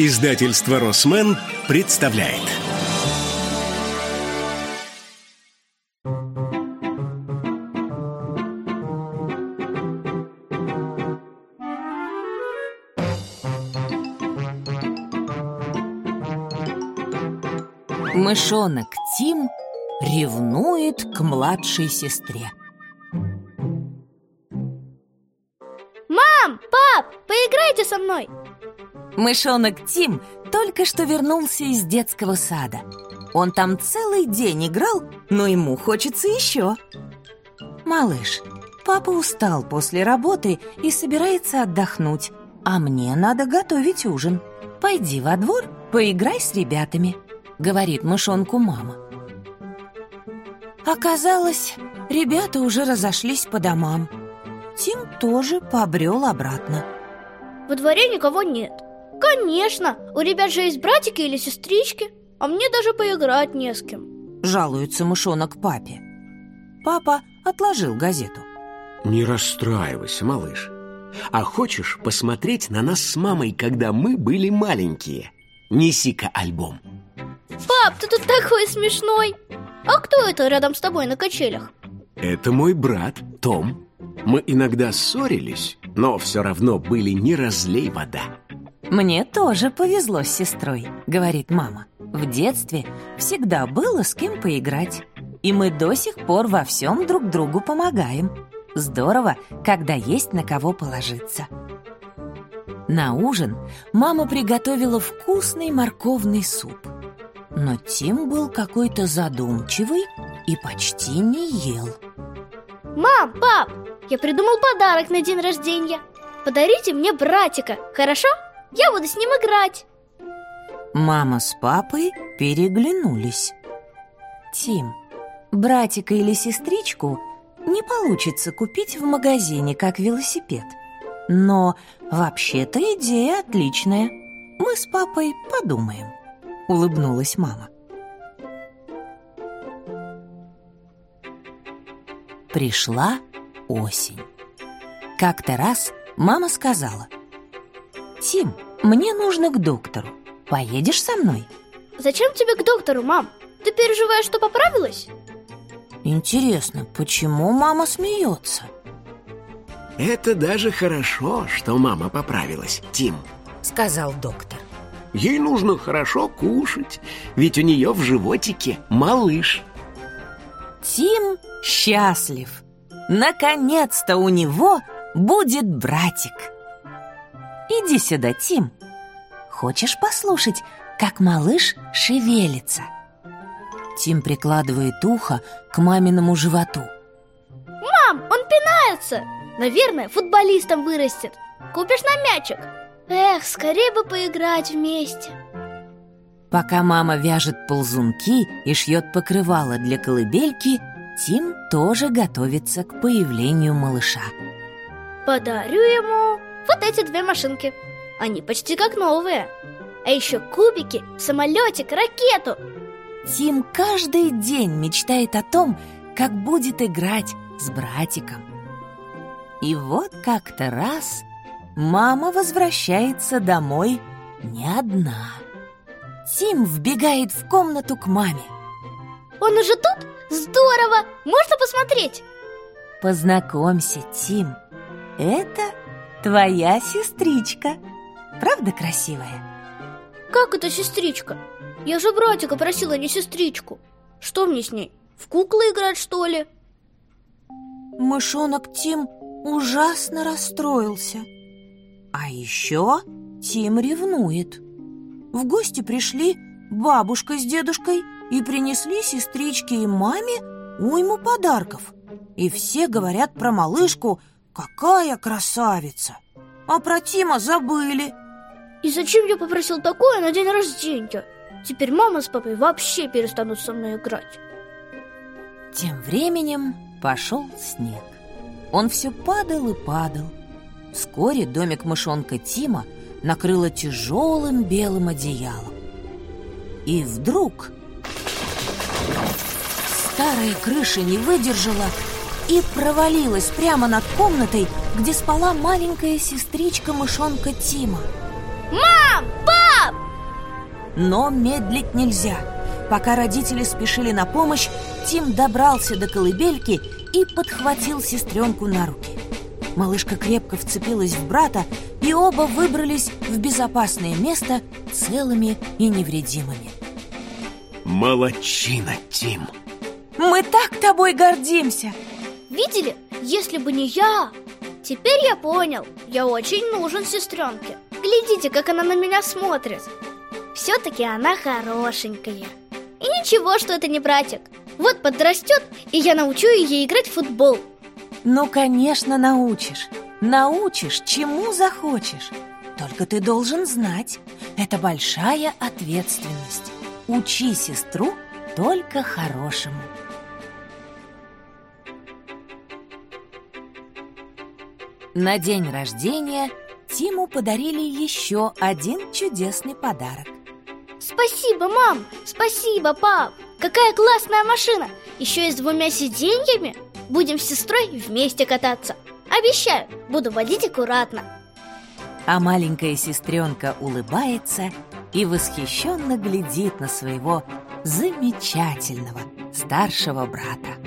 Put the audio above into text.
Издательство «Росмен» представляет Мышонок Тим ревнует к младшей сестре. Мам, пап, поиграйте со мной Мышонок Тим только что вернулся из детского сада. Он там целый день играл, но ему хочется еще. Малыш, папа устал после работы и собирается отдохнуть, а мне надо готовить ужин. Пойди во двор, поиграй с ребятами, говорит мышонку мама. Оказалось, ребята уже разошлись по домам. Тим тоже побрел обратно. Во дворе никого нет Конечно, у ребят же есть братики или сестрички А мне даже поиграть не с кем. Жалуется мышонок папе. Папа отложил газету. Не расстраивайся, малыш. А хочешь посмотреть на нас с мамой, когда мы были маленькие? Неси-ка альбом. Пап, ты тут такой смешной. А кто это рядом с тобой на качелях? Это мой брат Том. Мы иногда ссорились, но все равно были не разлей вода «Мне тоже повезло с сестрой», — говорит мама. «В детстве всегда было с кем поиграть, и мы до сих пор во всем друг другу помогаем. Здорово, когда есть на кого положиться». На ужин мама приготовила вкусный морковный суп. Но Тим был какой-то задумчивый и почти не ел. Мам, пап, я придумал подарок на день рождения. Подарите мне братика, хорошо? Я буду с ним играть. Мама с папой переглянулись. Тим, братика или сестричку не получится купить в магазине, как велосипед. Но вообще-то идея отличная. Мы с папой подумаем Улыбнулась мама. Пришла осень. Как-то раз мама сказала – Тим, мне нужно к доктору. Поедешь со мной? Зачем тебе к доктору, мам? Ты переживаешь, что поправилась? Интересно, почему мама смеется? Это даже хорошо, что мама поправилась, Тим Сказал доктор Ей нужно хорошо кушать, ведь у нее в животике малыш Тим счастлив Наконец-то у него будет братик Иди сюда, Тим. Хочешь послушать, как малыш шевелится? Тим прикладывает ухо к маминому животу. Мам, он пинается! Наверное, футболистом вырастет. Купишь на мячик? Эх, скорее бы поиграть вместе. Пока мама вяжет ползунки и шьет покрывало для колыбельки, Тим тоже готовится к появлению малыша. Подарю ему вот эти две машинки. Они почти как новые. А еще кубики, самолетик, ракету. Тим каждый день мечтает о том, как будет играть с братиком. И вот как-то раз мама возвращается домой не одна. Тим вбегает в комнату к маме. Он уже тут? Здорово! Можно посмотреть? Познакомься, Тим. Это Твоя сестричка. Правда красивая? Как это сестричка? Я же братика просила, не сестричку. Что мне с ней? В куклы играть, что ли? Мышонок Тим ужасно расстроился. А еще Тим ревнует. В гости пришли бабушка с дедушкой и принесли сестричке и маме уйму подарков. И все говорят про малышку – Какая красавица! А про Тима забыли. И зачем я попросил такое на день рождения? Теперь мама с папой вообще перестанут со мной играть. Тем временем пошел снег. Он все падал и падал. Вскоре домик мышонка Тима накрыло тяжелым белым одеялом. И вдруг старая крыша не выдержала и провалилась прямо над комнатой, где спала маленькая сестричка мышонка Тима. Мам! Пап! Но медлить нельзя. Пока родители спешили на помощь, Тим добрался до колыбельки и подхватил сестренку на руки. Малышка крепко вцепилась в брата, и оба выбрались в безопасное место целыми и невредимыми. Молодчина, Тим! Мы так тобой гордимся! Видели? Если бы не я... Теперь я понял, я очень нужен сестренке. Глядите, как она на меня смотрит. Все-таки она хорошенькая. И ничего, что это не братик. Вот подрастет, и я научу ее играть в футбол. Ну, конечно, научишь. Научишь, чему захочешь. Только ты должен знать Это большая ответственность. Учи сестру только хорошему На день рождения Тиму подарили еще один чудесный подарок. Спасибо, мам! Спасибо, пап! Какая классная машина! Еще и с двумя сиденьями! Будем с сестрой вместе кататься. Обещаю, буду водить аккуратно. А маленькая сестренка улыбается и восхищенно глядит на своего замечательного старшего брата.